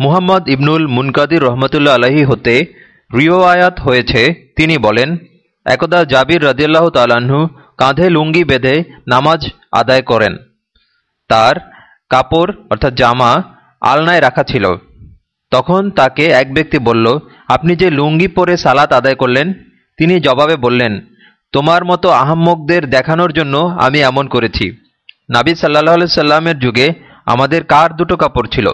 মুহাম্মদ ইবনুল Munkadir রহমতুল্লা আলহি হতে রিওয়ায়াত হয়েছে। তিনি বলেন, একদা জাবির রদিয়াল্লাহ তালাহু কাঁধে লুঙ্গি বেঁধে নামাজ আদায় করেন। তার কাপড় অর্থাৎ জামা আলনায় রাখা ছিল। তখন তাকে এক ব্যক্তি বলল, আপনি যে লুঙ্গি পরে সালাত আদায় করলেন? তিনি জবাবে বললেন, তোমার মতো আহাম্মকদের দেখানোর জন্য আমি এমন করেছি। নাবি সাল্লাহ সাল্লামের যুগে আমাদের কার দুটো কাপড় ছিল?